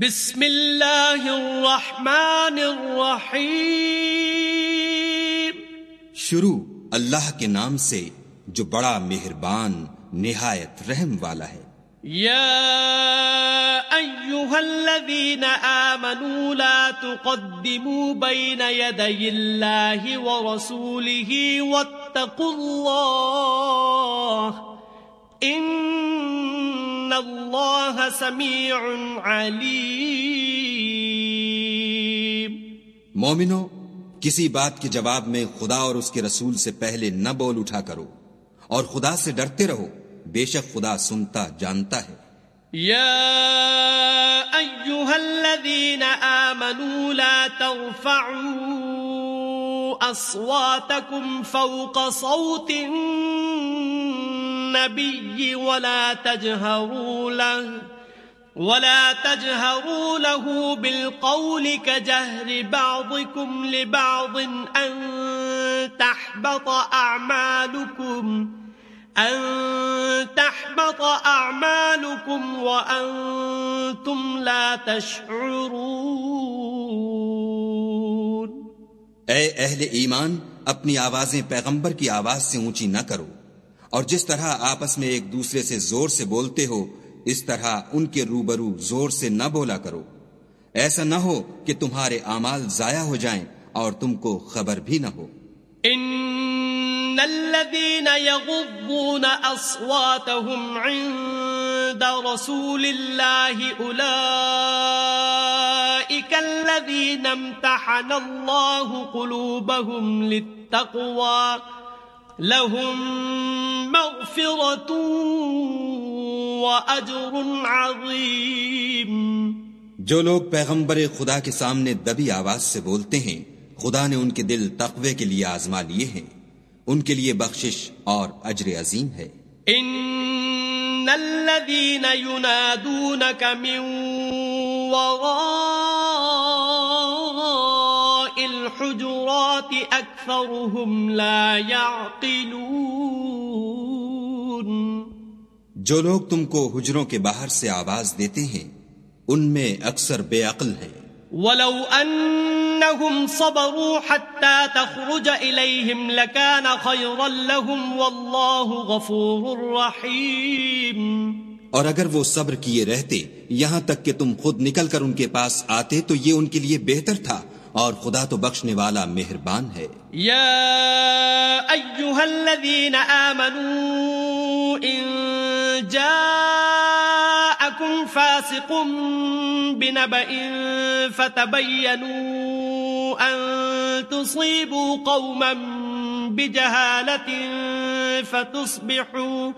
بسم اللہ الرحمن الرحیم۔ شروع اللہ کے نام سے جو بڑا مہربان نہایت رحم والا ہے۔ یا ایوہا الذین آمنوا لا تقدموا بین یدی اللہ ورسولہ واتقوا اللہ۔ ان اللہ سمیع علیم مومنو کسی بات کے جواب میں خدا اور اس کے رسول سے پہلے نہ بول اٹھا کرو اور خدا سے ڈرتے رہو۔ بے شک خدا سنتا جانتا ہے۔ يا أيها الذين آمنوا لا ترفعوا أصواتكم فوق صوت النبي ولا تجهروا له، ولا تجهروا له بالقول كجهر بعضكم لبعض أن تحبط أعمالكم ان تحبط اعمالكم وانتم لا تشعرون۔ اے اہل ایمان، اپنی آوازیں پیغمبر کی آواز سے اونچی نہ کرو۔ اور جس طرح آپس میں ایک دوسرے سے زور سے بولتے ہو، اس طرح ان کے روبرو زور سے نہ بولا کرو۔ ایسا نہ ہو کہ تمہارے اعمال ضائع ہو جائیں اور تم کو خبر بھی نہ ہو۔ ان الذين يغضون اصواتهم عند رسول الله اولئك الذين امتحن الله قلوبهم للتقوى لهم مغفرة واجر عظيم. جو لوگ پیغمبر خدا کے سامنے دبی آواز سے بولتے ہیں خدا نے ان کے دل تقوی کے لیے آزما لیے ہیں۔ ان کے لیے بخشش اور اجر عظیم ہے۔ ان الذين ينادونك من وراء الحجرات اكثرهم لا يعقلون. جو لوگ تم کو حجروں کے باہر سے آواز دیتے ہیں ان میں اکثر بے عقل ہیں۔ ولو انهم صبروا حتى تخرج اليهم لكان خيرا لهم والله غفور رحيم. اور اگر وہ صبر کیے رہتے یہاں تک کہ تم خود نکل کر ان کے پاس آتے تو یہ ان کے لیے بہتر تھا۔ اور خدا تو بخشنے والا مہربان ہے۔ یا ایوہا الذین آمنوا ان جاءکم فاسق بنبأ فتبینوا ان تصیبوا قوما بجہالت فتصبحوا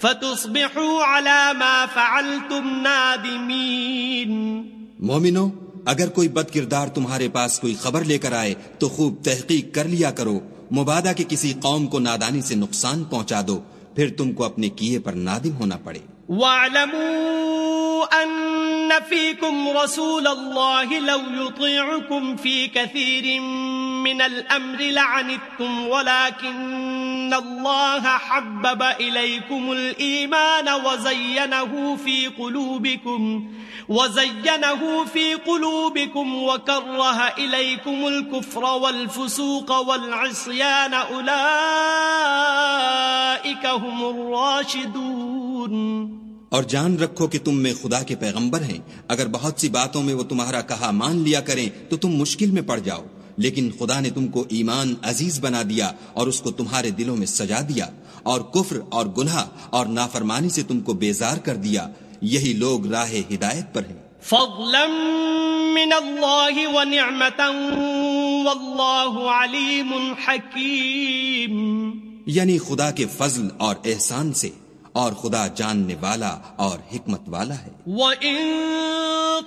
فتصبحوا على ما فعلتم نادمین۔ مومنو اگر کوئی بد کردار تمہارے پاس کوئی خبر لے کر آئے تو خوب تحقیق کر لیا کرو۔ مبادہ کے کسی قوم کو نادانی سے نقصان پہنچا دو، پھر تم کو اپنے کیے پر نادم ہونا پڑے۔ واعلموا ان فيكم رسول الله لو يطيعكم في كثير من الامر لعنتم، ولكن الله حبب اليكم الايمان وزينه في قلوبكم۔ وزينه في قلوبكم وكره اليكم الكفر والفسوق والعصيان اولئك هم الراشدون اور جان رکھو کہ تم میں خدا کے پیغمبر ہیں۔ اگر بہت سی باتوں میں وہ تمہارا کہا مان لیا کریں تو تم مشکل میں پڑ جاؤ۔ لیکن خدا نے تم کو ایمان عزیز بنا دیا اور اس کو تمہارے دلوں میں سجا دیا۔ اور کفر اور گناہ اور نافرمانی سے تم کو بیزار کر دیا۔ یہی لوگ راہ ہدایت پر ہیں۔ فضلا من اللہ ونعمتا واللہ علیم حکیم۔ یعنی خدا کے فضل اور احسان سے اور خدا جاننے والا اور حکمت والا ہے۔ وَإِن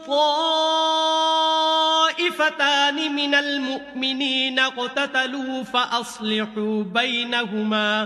طَائِفَتَانِ مِنَ الْمُؤْمِنِينَ اقْتَتَلُوا فَأَصْلِحُوا بَيْنَهُمَا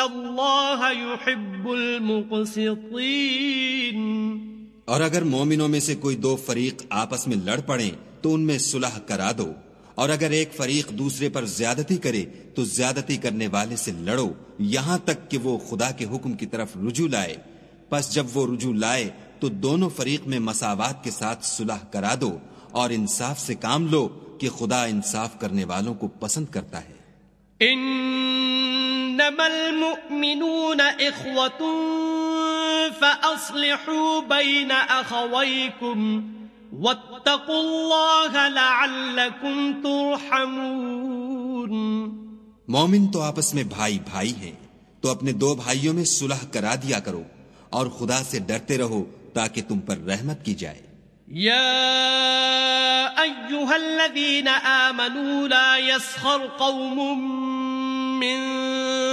الله يحب المقسطين۔ اور اگر مومنوں میں سے کوئی دو فریق آپس میں لڑ پڑیں تو ان میں صلح کرا دو۔ اور اگر ایک فریق دوسرے پر زیادتی کرے تو زیادتی کرنے والے سے لڑو یہاں تک کہ وہ خدا کے حکم کی طرف رجوع لائے۔ پس جب وہ رجوع لائے تو دونوں فریق میں مساوات کے ساتھ صلح کرا دو۔ اور انصاف سے کام لو کہ خدا انصاف کرنے والوں کو پسند کرتا ہے۔ انما المؤمنون اخوة فاصلحوا بين اخويكم واتقوا الله لعلكم ترحمون. مومن تو آپس میں بھائی بھائی ہیں تو اپنے دو بھائیوں میں صلح کرا دیا کرو اور خدا سے ڈرتے رہو تاکہ تم پر رحمت کی جائے۔ يا أيها الذين آمنوا لا يسخر قوم من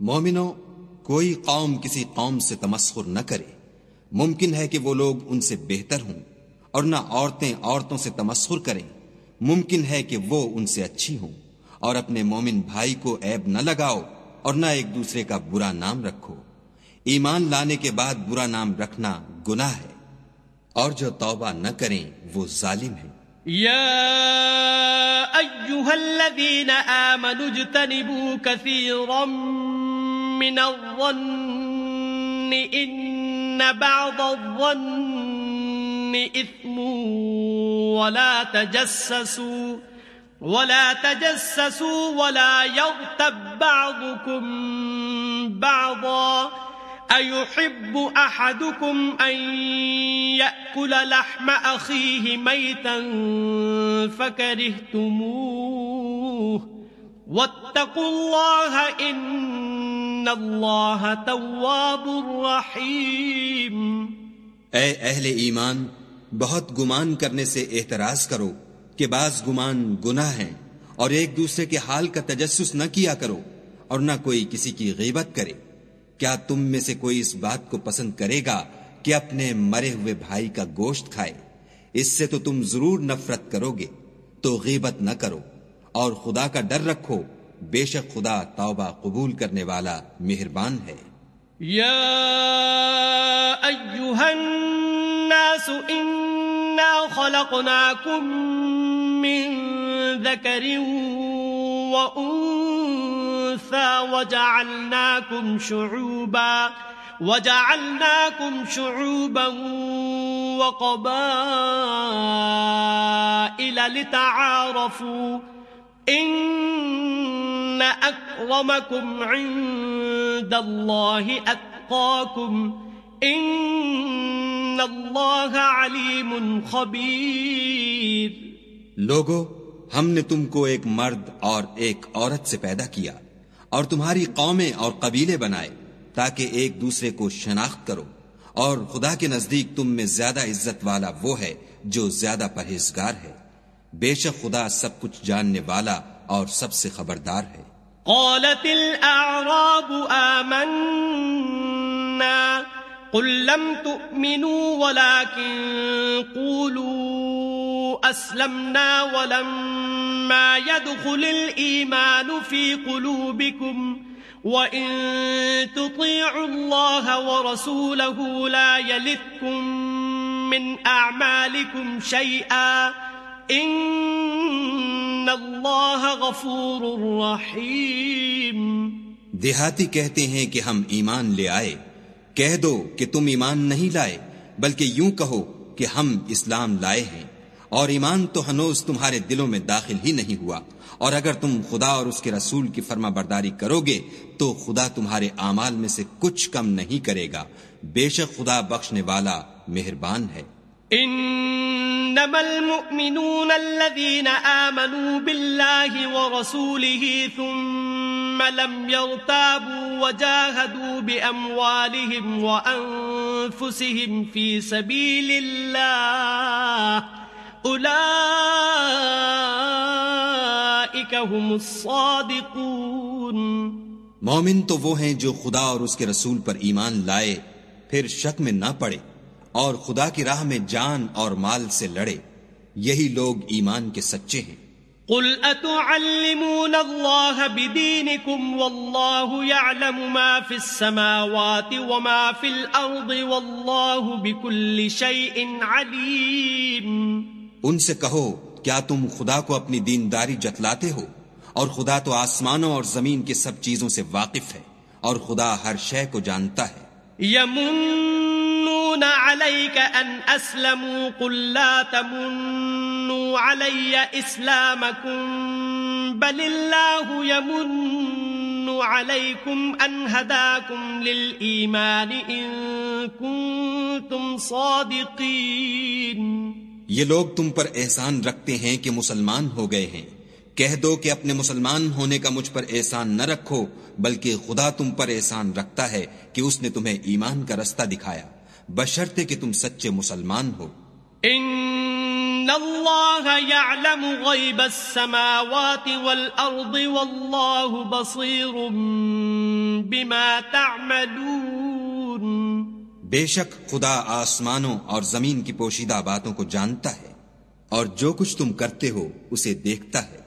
مومنو کوئی قوم کسی قوم سے تمسخر نہ کرے۔ ممکن ہے کہ وہ لوگ ان سے بہتر ہوں اور نہ عورتیں عورتوں سے تمسخر کریں۔ ممکن ہے کہ وہ ان سے اچھی ہوں اور اپنے مومن بھائی کو عیب نہ لگاؤ اور نہ ایک دوسرے کا برا نام رکھو۔ ایمان لانے کے بعد برا نام رکھنا گناہ ہے اور جو توبہ نہ کریں وہ ظالم ہے يا أيها الذين آمنوا اجتنبوا كثيرا من الظن إن بعض الظن إثم ولا تجسسوا ولا تجسسوا ولا يغتب بعضكم بعضا أيحب أحدكم أن يأكل لحم أخيه ميتا فكرهتموه واتقوا الله إن الله تواب رحيم اے اہل ایمان، بہت گمان کرنے سے احتراز کرو کہ بعض گمان گناہ ہیں اور ایک دوسرے کے حال کا تجسس نہ کیا کرو اور نہ کوئی کسی کی غیبت کرے۔ کیا تم میں سے کوئی اس بات کو پسند کرے گا کہ اپنے مرے ہوئے بھائی کا گوشت کھائے؟ اس سے تو تم ضرور نفرت کرو گے، تو غیبت نہ کرو اور خدا کا ڈر رکھو۔ بے شک خدا توبہ قبول کرنے والا مہربان ہے۔ یا ایوہا الناس انا خلقناکم من ذکر و وجعلناكم شعوبا وجعلناكم شعوبا وقبائل لتعارفوا۔ إن أكرمكم عند الله أتقاكم إن الله عليم خبير لوگو، ہم نے تم کو ایک مرد اور ایک عورت سے پیدا کیا اور تمہاری قومیں اور قبیلے بنائے تاکہ ایک دوسرے کو شناخت کرو اور خدا کے نزدیک تم میں زیادہ عزت والا وہ ہے جو زیادہ پرہیزگار ہے۔ بے شک خدا سب کچھ جاننے والا اور سب سے خبردار ہے۔ قالت الاعراب آمنا، قل لم تؤمنوا ولكن قولوا اسلمنا ولما يدخل الإيمان في قلوبكم، وإن تطيعوا الله ورسوله لا يلدكم من أعمالكم شيئا۔ ان اللہ غفور رحیم دیہاتی کہتے ہیں کہ ہم ایمان لے آئے۔ کہہ دو کہ تم ایمان نہیں لائے بلکہ یوں کہو کہ ہم اسلام لائے ہیں۔ اور ایمان تو ہنوز تمہارے دلوں میں داخل ہی نہیں ہوا۔ اور اگر تم خدا اور اس کے رسول کی فرما برداری کرو گے تو خدا تمہارے اعمال میں سے کچھ کم نہیں کرے گا۔ بے شک خدا بخشنے والا مہربان ہے۔ انما المؤمنون الذين آمنوا بالله ورسوله ثم لم يرتابوا وجاهدوا بأموالهم وأنفسهم في سبيل الله أولئك هم الصادقون مومن تو وہ ہیں جو خدا اور اس کے رسول پر ایمان لائے، پھر شک میں نہ پڑے۔ اور خدا کی راہ میں جان اور مال سے لڑے۔ یہی لوگ ایمان کے سچے ہیں۔ قل اتعلمون الله بدينكم والله يعلم ما في السماوات وما في الارض والله بكل شيء عليم ان سے کہو کیا تم خدا کو اپنی دینداری جتلاتے ہو؟ اور خدا تو آسمانوں اور زمین کے سب چیزوں سے واقف ہے اور خدا ہر شے کو جانتا ہے۔ يمنون عليك أن أسلموا قل لا تمنوا علي إسلامكم بل الله يمن عليكم أن هداكم للإيمان إن كنتم صادقين یہ لوگ تم پر احسان رکھتے ہیں کہ مسلمان ہو گئے ہیں۔ کہہ دو کہ اپنے مسلمان ہونے کا مجھ پر احسان نہ رکھو، بلکہ خدا تم پر احسان رکھتا ہے کہ اس نے تمہیں ایمان کا رستہ دکھایا۔ بشرتے کہ تم سچے مسلمان ہو۔ ان اللہ يعلم غیب السماوات والارض واللہ بصیر بما تعملون۔ بے شک خدا آسمانوں اور زمین کی پوشیدہ باتوں کو جانتا ہے اور جو کچھ تم کرتے ہو اسے دیکھتا ہے۔